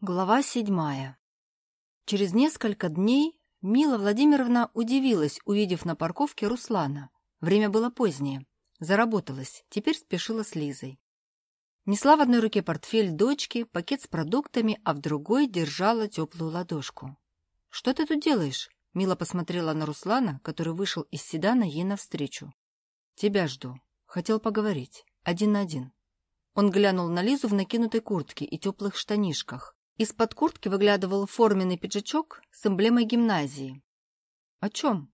Глава седьмая. Через несколько дней Мила Владимировна удивилась, увидев на парковке Руслана. Время было позднее. Заработалась, теперь спешила с Лизой. Несла в одной руке портфель дочки, пакет с продуктами, а в другой держала теплую ладошку. «Что ты тут делаешь?» Мила посмотрела на Руслана, который вышел из седана ей навстречу. «Тебя жду. Хотел поговорить. Один на один». Он глянул на Лизу в накинутой куртке и теплых штанишках. Из-под куртки выглядывал форменный пиджачок с эмблемой гимназии. «О чем?»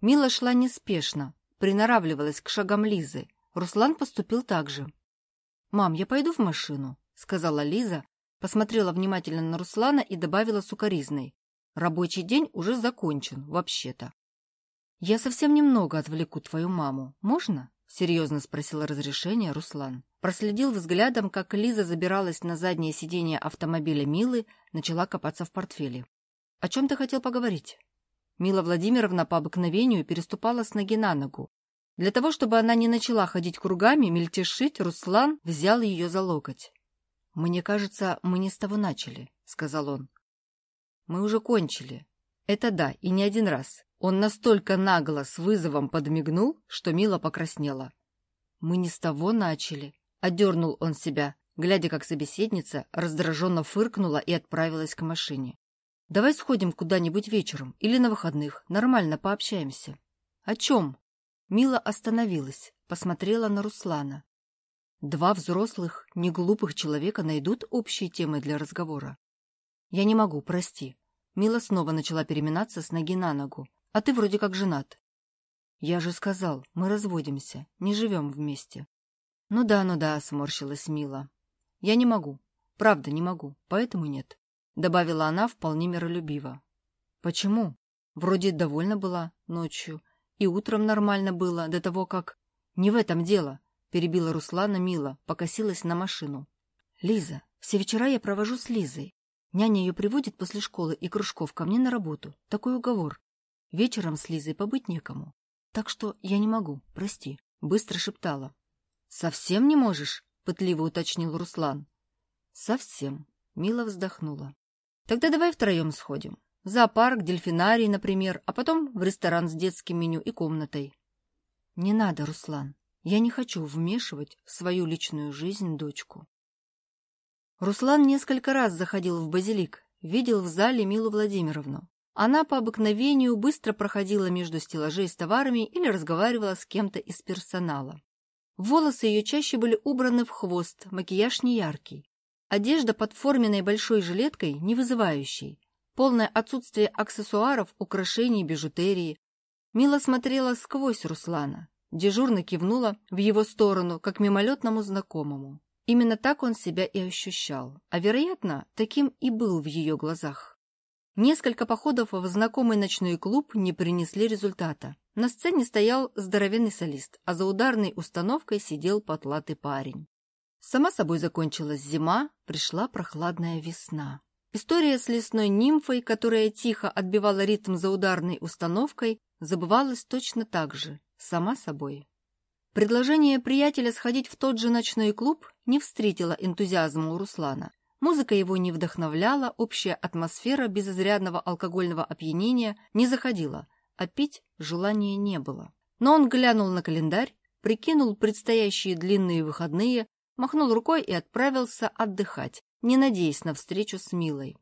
Мила шла неспешно, приноравливалась к шагам Лизы. Руслан поступил так же. «Мам, я пойду в машину», — сказала Лиза, посмотрела внимательно на Руслана и добавила сукоризной. «Рабочий день уже закончен, вообще-то». «Я совсем немного отвлеку твою маму. Можно?» — серьезно спросила разрешение Руслан. Проследил взглядом, как Лиза забиралась на заднее сиденье автомобиля Милы, начала копаться в портфеле. «О чем ты хотел поговорить?» Мила Владимировна по обыкновению переступала с ноги на ногу. Для того, чтобы она не начала ходить кругами, мельтешить, Руслан взял ее за локоть. «Мне кажется, мы не с того начали», — сказал он. «Мы уже кончили. Это да, и не один раз. Он настолько нагло с вызовом подмигнул, что Мила покраснела. Мы не с того начали. Одернул он себя, глядя, как собеседница раздраженно фыркнула и отправилась к машине. «Давай сходим куда-нибудь вечером или на выходных, нормально пообщаемся». «О чем?» Мила остановилась, посмотрела на Руслана. Два взрослых, неглупых человека найдут общие темы для разговора. «Я не могу, прости». Мила снова начала переминаться с ноги на ногу. «А ты вроде как женат». «Я же сказал, мы разводимся, не живем вместе». «Ну да, ну да», — сморщилась Мила. «Я не могу. Правда, не могу. Поэтому нет», — добавила она вполне миролюбиво. «Почему? Вроде довольна была ночью. И утром нормально было, до того как...» «Не в этом дело», — перебила Руслана Мила, покосилась на машину. «Лиза, все вечера я провожу с Лизой. Няня ее приводит после школы и кружков ко мне на работу. Такой уговор. Вечером с Лизой побыть некому. Так что я не могу, прости», — быстро шептала. «Совсем не можешь?» — пытливо уточнил Руслан. «Совсем», — Мила вздохнула. «Тогда давай втроем сходим. В зоопарк, дельфинарий, например, а потом в ресторан с детским меню и комнатой». «Не надо, Руслан. Я не хочу вмешивать в свою личную жизнь дочку». Руслан несколько раз заходил в базилик, видел в зале Милу Владимировну. Она по обыкновению быстро проходила между стеллажей с товарами или разговаривала с кем-то из персонала. Волосы ее чаще были убраны в хвост, макияж неяркий. Одежда под форменной большой жилеткой не вызывающей. Полное отсутствие аксессуаров, украшений, бижутерии. Мила смотрела сквозь Руслана. Дежурно кивнула в его сторону, как мимолетному знакомому. Именно так он себя и ощущал, а, вероятно, таким и был в ее глазах. Несколько походов в знакомый ночной клуб не принесли результата. На сцене стоял здоровенный солист, а за ударной установкой сидел потлатый парень. Сама собой закончилась зима, пришла прохладная весна. История с лесной нимфой, которая тихо отбивала ритм за ударной установкой, забывалась точно так же, сама собой. Предложение приятеля сходить в тот же ночной клуб не встретило энтузиазма у Руслана. Музыка его не вдохновляла, общая атмосфера безызрядного алкогольного опьянения не заходила, а пить желания не было. Но он глянул на календарь, прикинул предстоящие длинные выходные, махнул рукой и отправился отдыхать, не надеясь на встречу с Милой.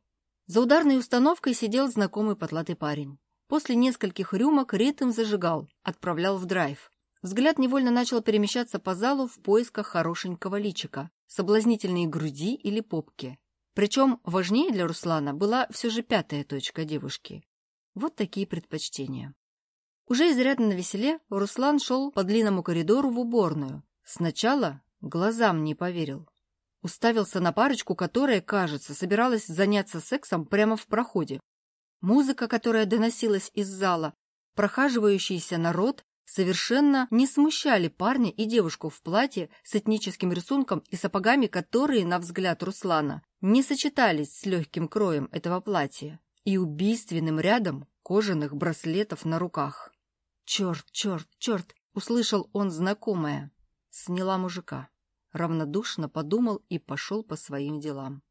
За ударной установкой сидел знакомый потлатый парень. После нескольких рюмок ритм зажигал, отправлял в драйв. Взгляд невольно начал перемещаться по залу в поисках хорошенького личика, соблазнительной груди или попки. Причем важнее для Руслана была все же пятая точка девушки. Вот такие предпочтения. Уже изрядно на веселе Руслан шел по длинному коридору в уборную. Сначала глазам не поверил. Уставился на парочку, которая, кажется, собиралась заняться сексом прямо в проходе. Музыка, которая доносилась из зала, прохаживающийся народ совершенно не смущали парня и девушку в платье с этническим рисунком и сапогами, которые, на взгляд Руслана, не сочетались с легким кроем этого платья и убийственным рядом кожаных браслетов на руках. «Черт, черт, черт!» — услышал он знакомое. Сняла мужика. Равнодушно подумал и пошел по своим делам.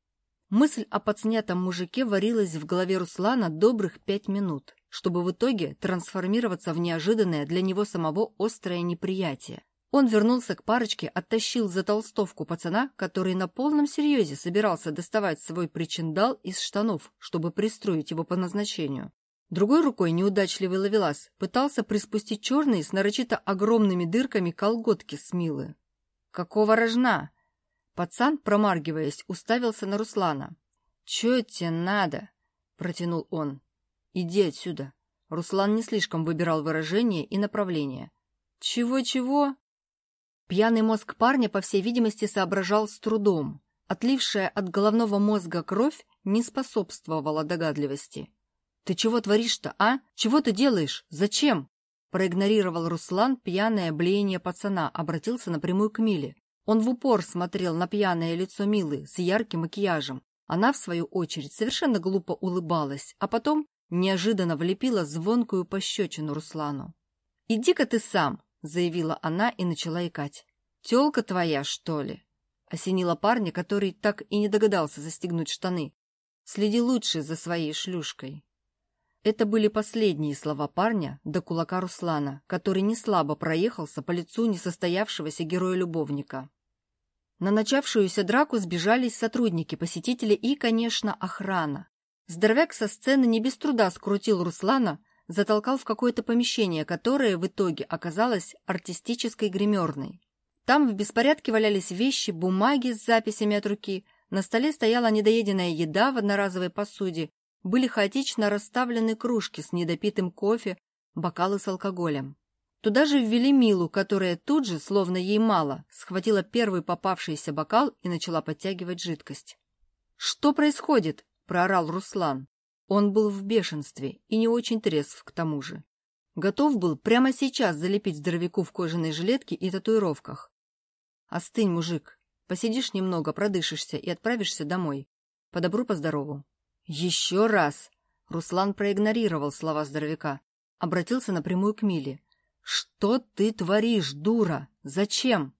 Мысль о подснятом мужике варилась в голове Руслана добрых пять минут, чтобы в итоге трансформироваться в неожиданное для него самого острое неприятие. Он вернулся к парочке, оттащил за толстовку пацана, который на полном серьезе собирался доставать свой причиндал из штанов, чтобы пристроить его по назначению. Другой рукой неудачливый ловелас пытался приспустить черные с нарочито огромными дырками колготки с Милы. «Какого рожна?» Пацан, промаргиваясь, уставился на Руслана. «Чё тебе надо?» — протянул он. «Иди отсюда». Руслан не слишком выбирал выражение и направление. «Чего-чего?» Пьяный мозг парня, по всей видимости, соображал с трудом. Отлившая от головного мозга кровь не способствовала догадливости. «Ты чего творишь-то, а? Чего ты делаешь? Зачем?» Проигнорировал Руслан пьяное блеяние пацана, обратился напрямую к Миле. Он в упор смотрел на пьяное лицо Милы с ярким макияжем. Она, в свою очередь, совершенно глупо улыбалась, а потом неожиданно влепила звонкую пощечину Руслану. «Иди-ка ты сам!» — заявила она и начала икать. «Телка твоя, что ли?» — осенила парня, который так и не догадался застегнуть штаны. «Следи лучше за своей шлюшкой». Это были последние слова парня до кулака Руслана, который не слабо проехался по лицу несостоявшегося героя-любовника. На начавшуюся драку сбежались сотрудники, посетители и, конечно, охрана. Здоровяк со сцены не без труда скрутил Руслана, затолкал в какое-то помещение, которое в итоге оказалось артистической гримерной. Там в беспорядке валялись вещи, бумаги с записями от руки, на столе стояла недоеденная еда в одноразовой посуде, были хаотично расставлены кружки с недопитым кофе, бокалы с алкоголем. Туда же ввели Милу, которая тут же, словно ей мало, схватила первый попавшийся бокал и начала подтягивать жидкость. «Что происходит?» — проорал Руслан. Он был в бешенстве и не очень трезв к тому же. Готов был прямо сейчас залепить здоровяку в кожаной жилетке и татуировках. «Остынь, мужик. Посидишь немного, продышишься и отправишься домой. По добру, по здорову». «Еще раз!» Руслан проигнорировал слова здоровяка. Обратился напрямую к Миле. «Что ты творишь, дура? Зачем?»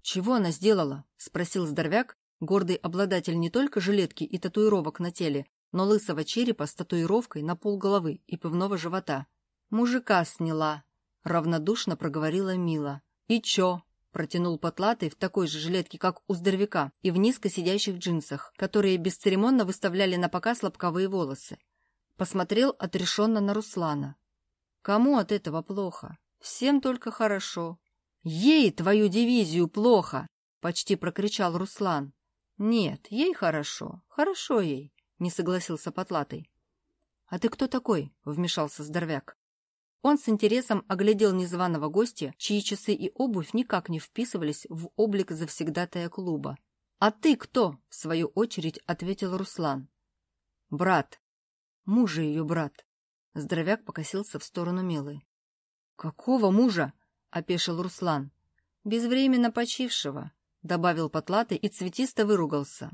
«Чего она сделала?» — спросил здоровяк, гордый обладатель не только жилетки и татуировок на теле, но лысого черепа с татуировкой на пол головы и пивного живота. «Мужика сняла», — равнодушно проговорила Мила. «И чё?» — протянул потлатый в такой же жилетке, как у здоровяка, и в низко сидящих джинсах, которые бесцеремонно выставляли на показ лобковые волосы. Посмотрел отрешенно на Руслана. «Кому от этого плохо? Всем только хорошо». «Ей твою дивизию плохо!» — почти прокричал Руслан. «Нет, ей хорошо, хорошо ей. — не согласился Потлатый. — А ты кто такой? — вмешался здоровяк. Он с интересом оглядел незваного гостя, чьи часы и обувь никак не вписывались в облик завсегдатая клуба. — А ты кто? — в свою очередь ответил Руслан. — Брат. Мужа ее брат. Здоровяк покосился в сторону Милы. — Какого мужа? — опешил Руслан. — Безвременно почившего, — добавил Потлатый и цветисто выругался.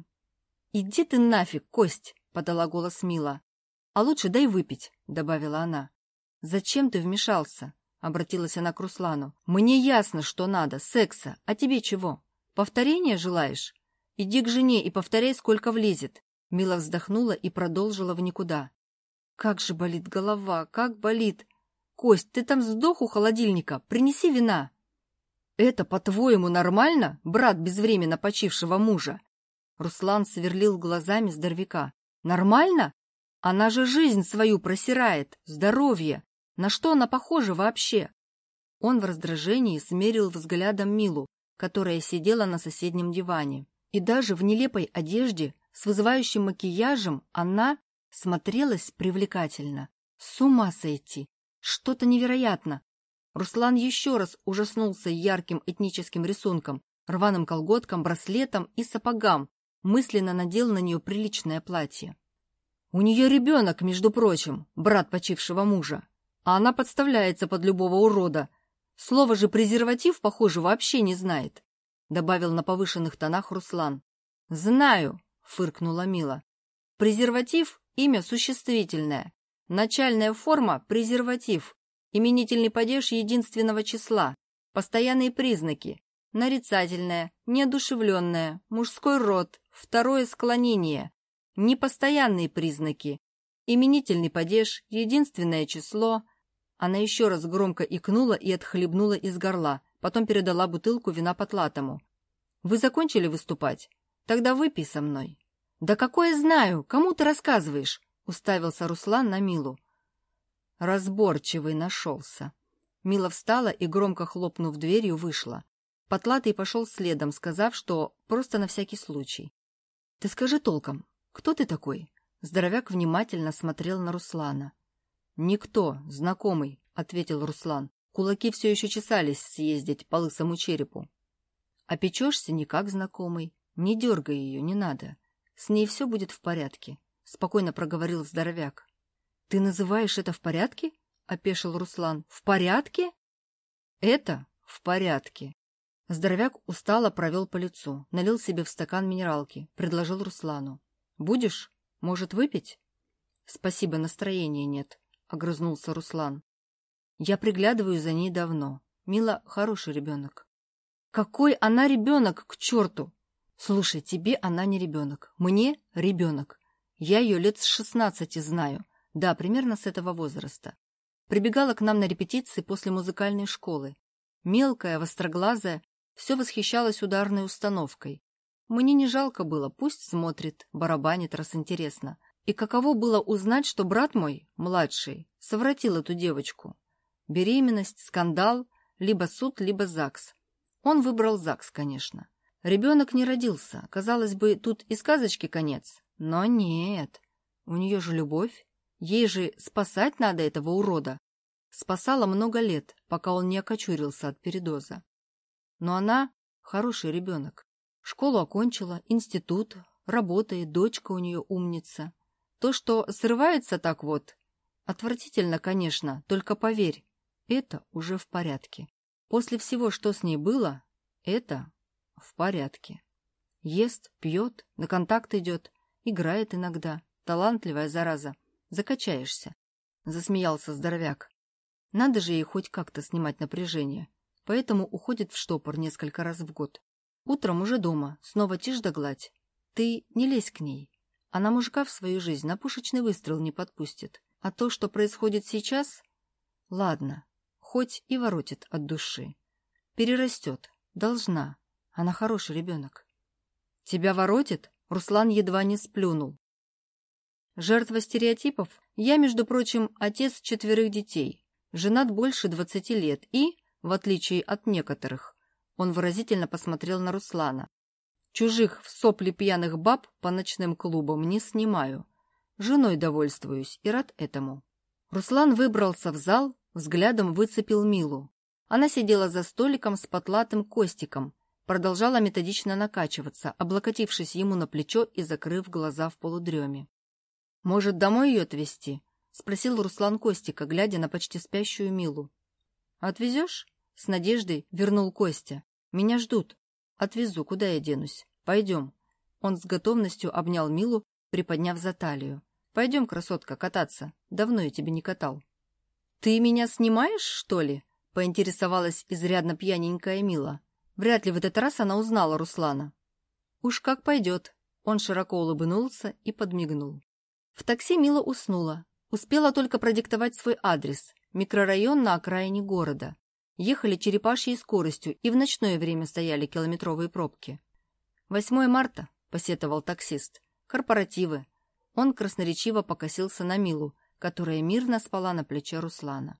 «Иди ты нафиг, Кость!» — подала голос Мила. «А лучше дай выпить», — добавила она. «Зачем ты вмешался?» — обратилась она к Руслану. «Мне ясно, что надо, секса, а тебе чего? Повторения желаешь? Иди к жене и повторяй, сколько влезет». Мила вздохнула и продолжила в никуда. «Как же болит голова, как болит! Кость, ты там сдох у холодильника, принеси вина!» «Это, по-твоему, нормально, брат безвременно почившего мужа?» Руслан сверлил глазами здоровяка. «Нормально? Она же жизнь свою просирает, здоровье. На что она похожа вообще?» Он в раздражении смерил взглядом Милу, которая сидела на соседнем диване. И даже в нелепой одежде, с вызывающим макияжем, она смотрелась привлекательно. С ума сойти! Что-то невероятно! Руслан еще раз ужаснулся ярким этническим рисунком, рваным колготкам, браслетом и сапогам, мысленно надел на нее приличное платье. У нее ребенок, между прочим, брат почившего мужа, а она подставляется под любого урода. Слово же презерватив, похоже, вообще не знает, — добавил на повышенных тонах Руслан. — Знаю, — фыркнула Мила. — Презерватив — имя существительное. Начальная форма — презерватив. Именительный падеж единственного числа. Постоянные признаки. Нарицательное, неодушевленное, мужской род, Второе склонение. Непостоянные признаки. Именительный падеж, единственное число. Она еще раз громко икнула и отхлебнула из горла, потом передала бутылку вина потлатому. «Вы закончили выступать? Тогда выпей со мной». «Да какое знаю! Кому ты рассказываешь?» — уставился Руслан на Милу. Разборчивый нашелся. Мила встала и, громко хлопнув дверью, вышла. Потлатый пошел следом, сказав, что просто на всякий случай. — Ты скажи толком, кто ты такой? Здоровяк внимательно смотрел на Руслана. — Никто, знакомый, — ответил Руслан. Кулаки все еще чесались съездить по лысому черепу. — А печешься не знакомый. Не дергай ее, не надо. С ней все будет в порядке, — спокойно проговорил здоровяк. — Ты называешь это в порядке? — опешил Руслан. — В порядке? — Это в порядке. Здоровяк устало провел по лицу, налил себе в стакан минералки, предложил Руслану. — Будешь? Может, выпить? — Спасибо, настроения нет, — огрызнулся Руслан. — Я приглядываю за ней давно. Мила хороший ребенок. — Какой она ребенок, к черту! Слушай, тебе она не ребенок, мне ребенок. Я ее лет с шестнадцати знаю, да, примерно с этого возраста. Прибегала к нам на репетиции после музыкальной школы. Мелкая, востроглазая, все восхищалась ударной установкой. Мне не жалко было, пусть смотрит, барабанит, раз интересно. И каково было узнать, что брат мой, младший, совратил эту девочку. Беременность, скандал, либо суд, либо ЗАГС. Он выбрал ЗАГС, конечно. Ребенок не родился, казалось бы, тут и сказочки конец. Но нет, у нее же любовь. Ей же спасать надо этого урода. Спасала много лет, пока он не окочурился от передоза. Но она хороший ребенок. Школу окончила, институт, работает, дочка у нее умница. То, что срывается так вот, отвратительно, конечно, только поверь, это уже в порядке. После всего, что с ней было, это в порядке. Ест, пьет, на контакт идет, играет иногда. Талантливая зараза. Закачаешься. Засмеялся здоровяк. Надо же ей хоть как-то снимать напряжение поэтому уходит в штопор несколько раз в год. Утром уже дома, снова тишь да гладь. Ты не лезь к ней. Она мужика в свою жизнь на пушечный выстрел не подпустит. А то, что происходит сейчас... Ладно, хоть и воротит от души. Перерастет, должна. Она хороший ребенок. Тебя воротит? Руслан едва не сплюнул. Жертва стереотипов? Я, между прочим, отец четверых детей. Женат больше двадцати лет и в отличие от некоторых. Он выразительно посмотрел на Руслана. Чужих в сопли пьяных баб по ночным клубам не снимаю. Женой довольствуюсь и рад этому. Руслан выбрался в зал, взглядом выцепил Милу. Она сидела за столиком с потлатым костиком, продолжала методично накачиваться, облокотившись ему на плечо и закрыв глаза в полудреме. «Может, домой ее отвезти?» — спросил Руслан Костика, глядя на почти спящую Милу. «Отвезешь?» — с надеждой вернул Костя. «Меня ждут. Отвезу, куда я денусь? Пойдем». Он с готовностью обнял Милу, приподняв за талию. «Пойдем, красотка, кататься. Давно я тебя не катал». «Ты меня снимаешь, что ли?» — поинтересовалась изрядно пьяненькая Мила. Вряд ли в этот раз она узнала Руслана. «Уж как пойдет». Он широко улыбнулся и подмигнул. В такси Мила уснула. Успела только продиктовать свой адрес. Микрорайон на окраине города. Ехали черепашьей скоростью и в ночное время стояли километровые пробки. «8 марта», — посетовал таксист, — «корпоративы». Он красноречиво покосился на Милу, которая мирно спала на плече Руслана.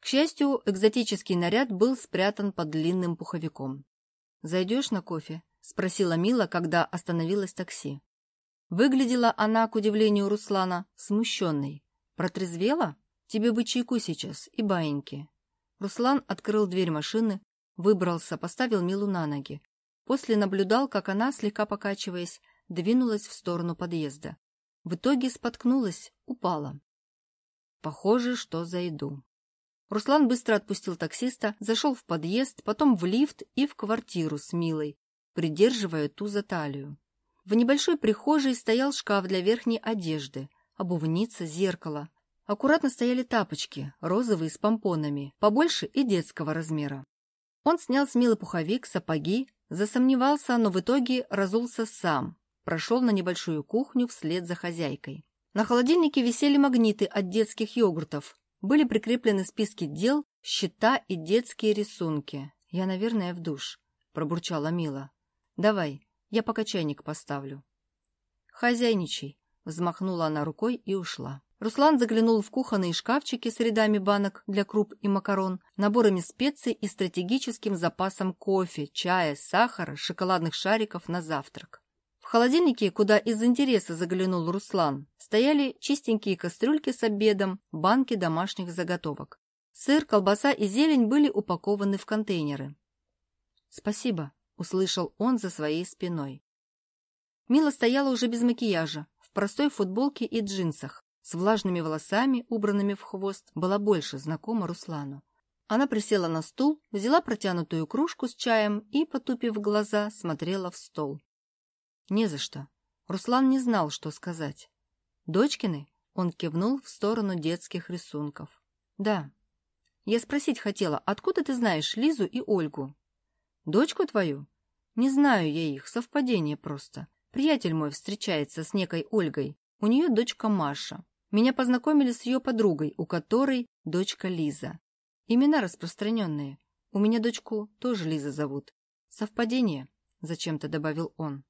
К счастью, экзотический наряд был спрятан под длинным пуховиком. «Зайдешь на кофе?» — спросила Мила, когда остановилось такси. Выглядела она, к удивлению Руслана, смущенной. «Протрезвела? Тебе бы чайку сейчас и баиньки». Руслан открыл дверь машины, выбрался, поставил Милу на ноги. После наблюдал, как она, слегка покачиваясь, двинулась в сторону подъезда. В итоге споткнулась, упала. Похоже, что зайду. Руслан быстро отпустил таксиста, зашел в подъезд, потом в лифт и в квартиру с Милой, придерживая ту за талию. В небольшой прихожей стоял шкаф для верхней одежды, обувница, зеркало, Аккуратно стояли тапочки, розовые с помпонами, побольше и детского размера. Он снял с Милы пуховик, сапоги, засомневался, но в итоге разулся сам, прошел на небольшую кухню вслед за хозяйкой. На холодильнике висели магниты от детских йогуртов. Были прикреплены списки дел, счета и детские рисунки. «Я, наверное, в душ», — пробурчала Мила. «Давай, я пока чайник поставлю». «Хозяйничай», — взмахнула она рукой и ушла. Руслан заглянул в кухонные шкафчики с рядами банок для круп и макарон, наборами специй и стратегическим запасом кофе, чая, сахара, шоколадных шариков на завтрак. В холодильнике, куда из интереса заглянул Руслан, стояли чистенькие кастрюльки с обедом, банки домашних заготовок. Сыр, колбаса и зелень были упакованы в контейнеры. «Спасибо», — услышал он за своей спиной. Мила стояла уже без макияжа, в простой футболке и джинсах, с влажными волосами, убранными в хвост, была больше знакома Руслану. Она присела на стул, взяла протянутую кружку с чаем и, потупив глаза, смотрела в стол. Не за что. Руслан не знал, что сказать. «Дочкины?» — он кивнул в сторону детских рисунков. «Да. Я спросить хотела, откуда ты знаешь Лизу и Ольгу?» «Дочку твою?» «Не знаю я их, совпадение просто. Приятель мой встречается с некой Ольгой. У нее дочка Маша. Меня познакомили с ее подругой, у которой дочка Лиза. Имена распространенные. У меня дочку тоже Лиза зовут. Совпадение?» — зачем-то добавил он.